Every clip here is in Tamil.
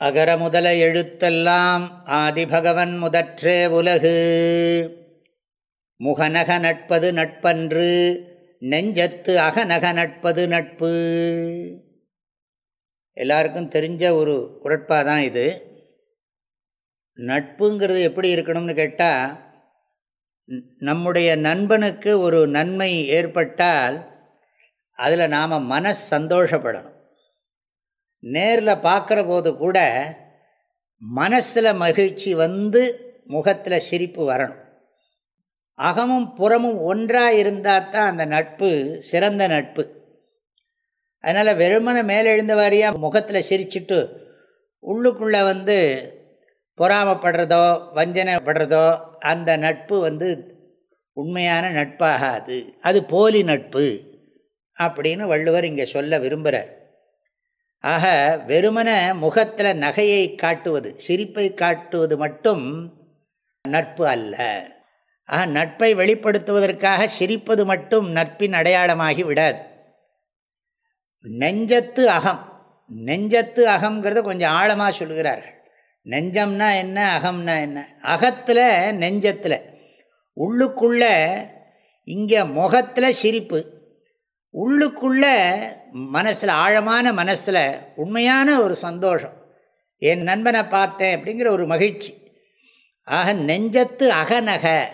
அகர முதல எழுத்தெல்லாம் ஆதிபகவன் முதற்றே உலகு. முகநக நட்பது நட்பன்று நெஞ்சத்து அகநக நட்பது நட்பு. எல்லாருக்கும் தெரிஞ்ச ஒரு குரட்பா தான் இது. நட்புங்கிறது எப்படி இருக்கணும்னு கேட்டால் நம்முடைய நண்பனுக்கு ஒரு நன்மை ஏற்பட்டால் அதில் நாம் மன சந்தோஷப்படணும். நேரில் பார்க்குற போது கூட மனசில் மகிழ்ச்சி வந்து முகத்தில் சிரிப்பு வரணும். அகமும் புறமும் ஒன்றாக இருந்தால் தான் அந்த நட்பு சிறந்த நட்பு. அதனால் வெறுமனை மேலெழுந்த வாரியாக முகத்தில் சிரிச்சுட்டு உள்ளுக்குள்ளே வந்து பொறாமப்படுறதோ வஞ்சனைப்படுறதோ அந்த நட்பு வந்து உண்மையான நட்பாகாது. அது போலி நட்பு அப்படின்னு வள்ளுவர் இங்கே சொல்ல விரும்புகிறார் ஆக வெறுமன முகத்தில் நகையை காட்டுவது சிரிப்பை காட்டுவது மட்டும் நட்பு அல்ல. ஆக நட்பை வெளிப்படுத்துவதற்காக சிரிப்பது மட்டும் நட்பின் அடையாளமாகி விடாது. நெஞ்சத்து அகம் நெஞ்சத்து அகங்கிறத கொஞ்சம் ஆழமாக சொல்கிறார்கள் நெஞ்சம்னா என்ன அகம்னா என்ன? அகத்தில் நெஞ்சத்தில் உள்ளுக்குள்ள இங்கே முகத்தில் சிரிப்பு. உள்ளுக்குள்ள மனசில் ஆழமான மனசில் உண்மையான ஒரு சந்தோஷம். என் நண்பனை பார்த்தேன் அப்படிங்கிற ஒரு மகிழ்ச்சி. ஆக நெஞ்சத்து அகநக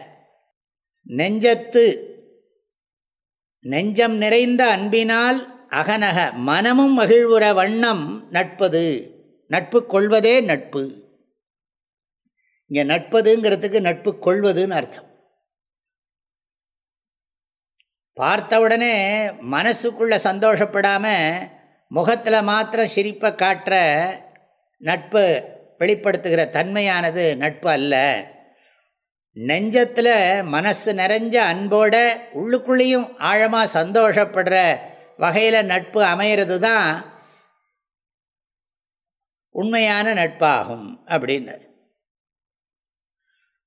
நெஞ்சத்து நெஞ்சம் நிறைந்த அன்பினால் அகநக மனமும் மகிழ்வுற வண்ணம் நட்பது. நட்பு கொள்வதே நட்பு. இங்கே நட்பதுங்கிறதுக்கு நட்பு கொள்வதுன்னு அர்த்தம். பார்த்த உடனே மனசுக்குள்ளே சந்தோஷப்படாமல் முகத்தில் மாத்திரம் சிரிப்பை காட்டுற நட்பு வெளிப்படுத்துகிற தன்மையானது நட்பு அல்ல. நெஞ்சத்தில் மனசு நிறைஞ்ச அன்போட உள்ளுக்குள்ளேயும் ஆழமாக சந்தோஷப்படுற வகையில் நட்பு அமையிறது தான் உண்மையான நட்பாகும் அப்படின்னார்.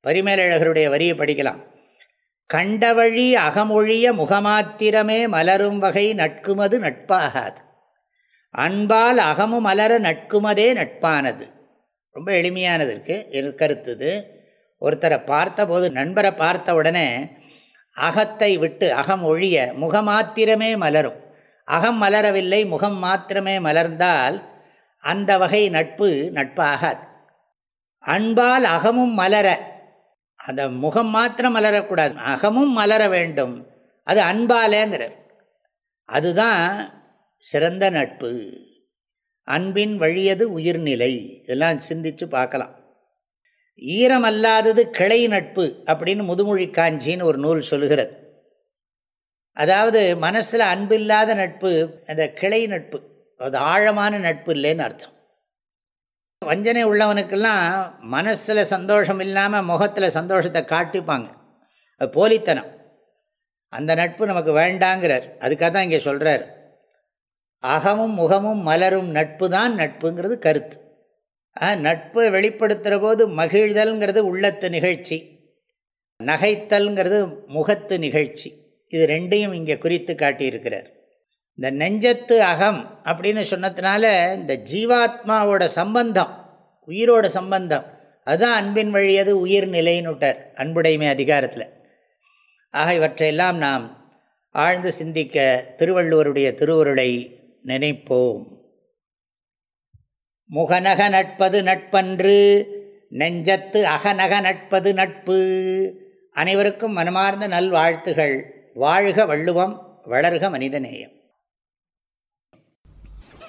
பரிமேலழகருடைய வரியை படிக்கலாம். கண்டவழி அகமொழிய முகமாத்திரமே மலரும் வகை நட்குமது நட்பாகாது. அன்பால் அகமும் மலர நட்குமதே நட்பானது. ரொம்ப எளிமையானது இருக்குது கருத்துது ஒருத்தரை பார்த்தபோது நண்பரை பார்த்த உடனே அகத்தை விட்டு அகம் ஒழிய முகமாத்திரமே மலரும். அகம் மலரவில்லை முகம் மாத்திரமே மலர்ந்தால் அந்த வகை நட்பு நட்பாகாது. அன்பால் அகமும் மலர அந்த முகம் மாத்திரம் மலரக்கூடாது. அகமும் மலர வேண்டும். அது அன்பாலேங்கிறார் அதுதான் சிறந்த நட்பு. அன்பின் வழியது உயிர்நிலை. இதெல்லாம் சிந்தித்து பார்க்கலாம். ஈரம் அல்லாதது கிளை நட்பு அப்படின்னு முதுமொழி காஞ்சின்னு ஒரு நூல் சொல்லுகிறது. அதாவது மனசில் அன்பில்லாத நட்பு அந்த கிளை நட்பு அது ஆழமான நட்பு இல்லைன்னு அர்த்தம். வஞ்சனை உள்ளவனுக்கெல்லாம் மனசில் சந்தோஷம் இல்லாமல் முகத்தில் சந்தோஷத்தை காட்டிப்பாங்க. அது போலித்தனம். அந்த நட்பு நமக்கு வேண்டாங்கிறார். அதுக்காக தான் இங்கே சொல்கிறார் அகமும் முகமும் மலரும் நட்பு தான் நட்புங்கிறது கருத்து. நட்பை வெளிப்படுத்துகிற போது மகிழ்தல்ங்கிறது உள்ளத்து நிகழ்ச்சி. நகைத்தல்ங்கிறது முகத்து நிகழ்ச்சி. இது ரெண்டையும் இங்கே குறித்து காட்டியிருக்கிறார். இந்த நெஞ்சத்து அகம் அப்படின்னு சொன்னதுனால இந்த ஜீவாத்மாவோட சம்பந்தம் உயிரோட சம்பந்தம் அதுதான் அன்பின் வழியது உயிர் நிலைன்னுட்டார் அன்புடைமை அதிகாரத்தில். ஆக இவற்றையெல்லாம் நாம் ஆழ்ந்து சிந்திக்க திருவள்ளுவருடைய திருவுருளை நினைப்போம். முகநக நட்பது நட்பன்று நெஞ்சத்து அகநக நட்பது நட்பு. அனைவருக்கும் மனமார்ந்த நல்வாழ்த்துகள். வாழ்க வள்ளுவம் வளர்க மனிதநேயம்.